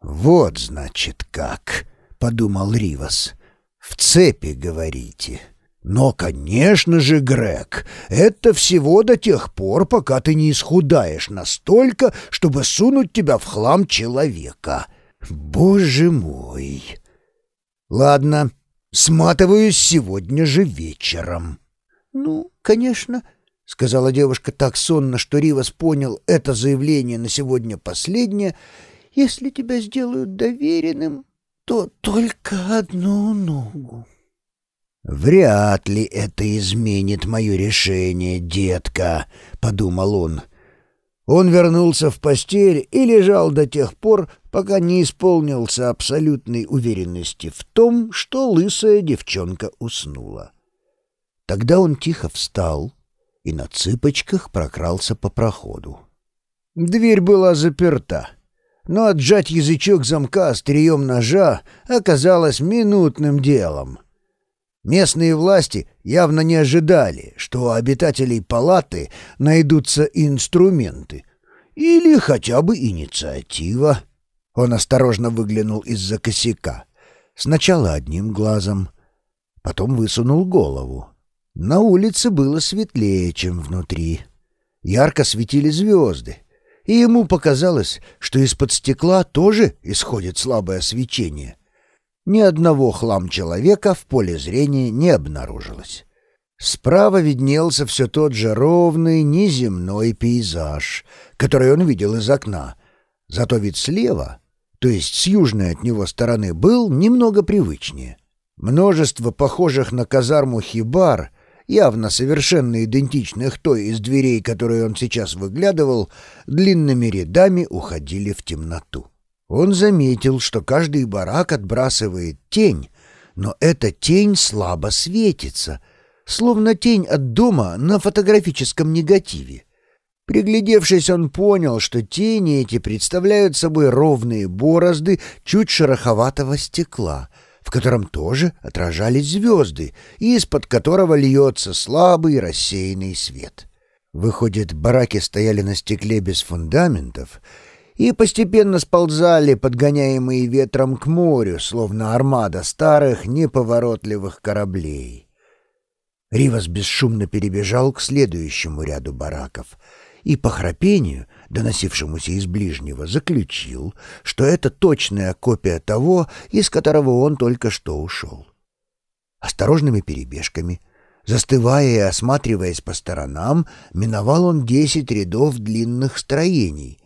«Вот, значит, как», — подумал Ривас. «В цепи, говорите». Но, конечно же, Грег, это всего до тех пор, пока ты не исхудаешь настолько, чтобы сунуть тебя в хлам человека. Боже мой! Ладно, сматываюсь сегодня же вечером. Ну, конечно, — сказала девушка так сонно, что Ривас понял это заявление на сегодня последнее. «Если тебя сделают доверенным, то только одну ногу». «Вряд ли это изменит мое решение, детка», — подумал он. Он вернулся в постель и лежал до тех пор, пока не исполнился абсолютной уверенности в том, что лысая девчонка уснула. Тогда он тихо встал и на цыпочках прокрался по проходу. Дверь была заперта, но отжать язычок замка острием ножа оказалось минутным делом — Местные власти явно не ожидали, что у обитателей палаты найдутся инструменты или хотя бы инициатива. Он осторожно выглянул из-за косяка. Сначала одним глазом, потом высунул голову. На улице было светлее, чем внутри. Ярко светили звезды, и ему показалось, что из-под стекла тоже исходит слабое свечение. Ни одного хлам-человека в поле зрения не обнаружилось. Справа виднелся все тот же ровный, неземной пейзаж, который он видел из окна. Зато вид слева, то есть с южной от него стороны, был немного привычнее. Множество похожих на казарму хибар, явно совершенно идентичных той из дверей, которую он сейчас выглядывал, длинными рядами уходили в темноту. Он заметил, что каждый барак отбрасывает тень, но эта тень слабо светится, словно тень от дома на фотографическом негативе. Приглядевшись, он понял, что тени эти представляют собой ровные борозды чуть шероховатого стекла, в котором тоже отражались звезды, и из-под которого льется слабый рассеянный свет. Выходит, бараки стояли на стекле без фундаментов — и постепенно сползали, подгоняемые ветром к морю, словно армада старых неповоротливых кораблей. Ривас бесшумно перебежал к следующему ряду бараков и по храпению, доносившемуся из ближнего, заключил, что это точная копия того, из которого он только что ушел. Осторожными перебежками — Застывая и осматриваясь по сторонам, миновал он десять рядов длинных строений,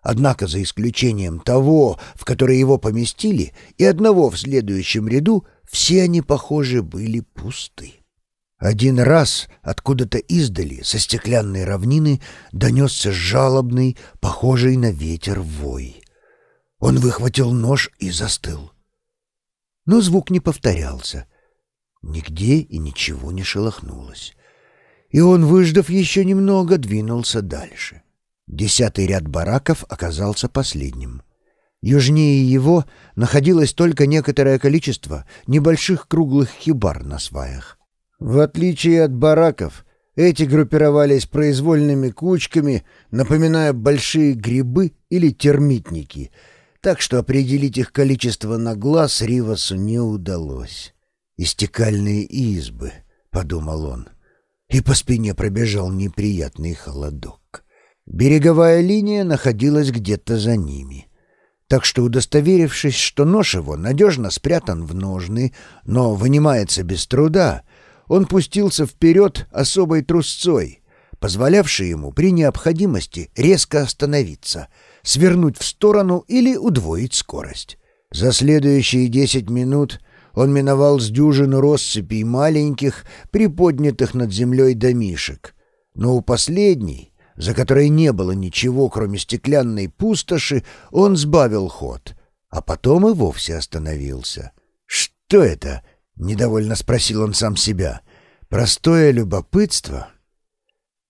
Однако, за исключением того, в который его поместили, и одного в следующем ряду, все они, похоже, были пусты. Один раз откуда-то издали, со стеклянной равнины, донесся жалобный, похожий на ветер вой. Он выхватил нож и застыл. Но звук не повторялся. Нигде и ничего не шелохнулось. И он, выждав еще немного, двинулся дальше. Десятый ряд бараков оказался последним. Южнее его находилось только некоторое количество небольших круглых хибар на сваях. В отличие от бараков, эти группировались произвольными кучками, напоминая большие грибы или термитники, так что определить их количество на глаз Ривасу не удалось. «Истекальные избы», — подумал он, и по спине пробежал неприятный холодок. Береговая линия находилась где-то за ними. Так что, удостоверившись, что нож его надежно спрятан в ножны, но вынимается без труда, он пустился вперед особой трусцой, позволявшей ему при необходимости резко остановиться, свернуть в сторону или удвоить скорость. За следующие десять минут он миновал с дюжину россыпей маленьких, приподнятых над землей домишек, но у последней за которой не было ничего, кроме стеклянной пустоши, он сбавил ход, а потом и вовсе остановился. «Что это?» — недовольно спросил он сам себя. «Простое любопытство?»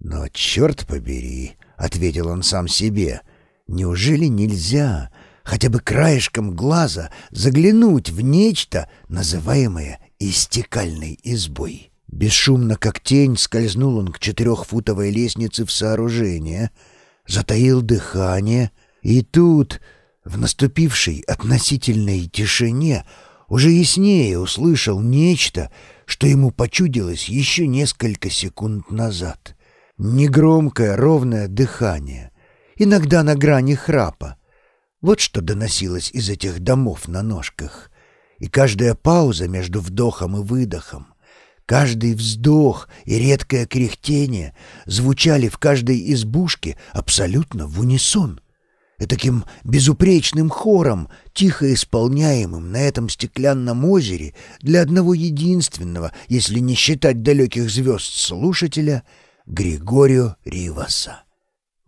«Но черт побери!» — ответил он сам себе. «Неужели нельзя хотя бы краешком глаза заглянуть в нечто, называемое истекальной избой?» Бесшумно, как тень, скользнул он к четырехфутовой лестнице в сооружение, затаил дыхание, и тут В наступившей относительной тишине уже яснее услышал нечто, что ему почудилось еще несколько секунд назад. Негромкое ровное дыхание, иногда на грани храпа. Вот что доносилось из этих домов на ножках. И каждая пауза между вдохом и выдохом, каждый вздох и редкое кряхтение звучали в каждой избушке абсолютно в унисон — таким безупречным хором, тихо исполняемым на этом стеклянном озере для одного единственного, если не считать далеких звезд слушателя, Григорио Риваса.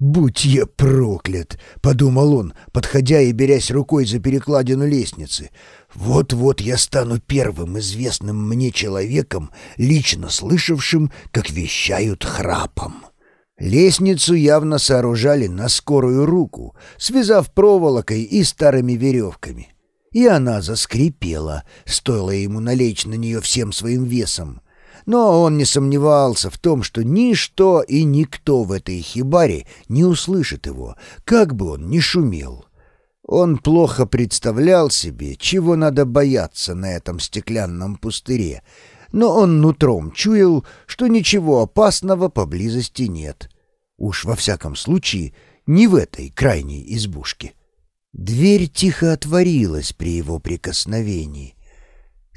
«Будь я проклят!» — подумал он, подходя и берясь рукой за перекладину лестницы. «Вот-вот я стану первым известным мне человеком, лично слышавшим, как вещают храпом». Лестницу явно сооружали на скорую руку, связав проволокой и старыми веревками. И она заскрипела, стоило ему налечь на нее всем своим весом. Но он не сомневался в том, что ничто и никто в этой хибаре не услышит его, как бы он ни шумел. Он плохо представлял себе, чего надо бояться на этом стеклянном пустыре, но он нутром чуял, что ничего опасного поблизости нет. Уж во всяком случае, не в этой крайней избушке. Дверь тихо отворилась при его прикосновении.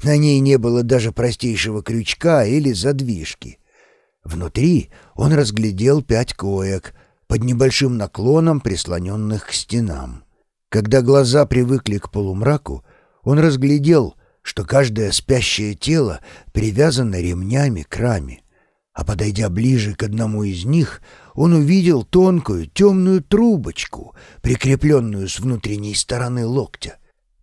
На ней не было даже простейшего крючка или задвижки. Внутри он разглядел пять коек, под небольшим наклоном, прислоненных к стенам. Когда глаза привыкли к полумраку, он разглядел, что каждое спящее тело привязано ремнями к раме. А подойдя ближе к одному из них, он увидел тонкую темную трубочку, прикрепленную с внутренней стороны локтя.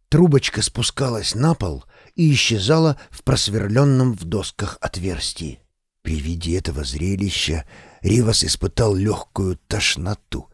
Трубочка спускалась на пол и исчезала в просверленном в досках отверстии. При виде этого зрелища Ривас испытал легкую тошноту.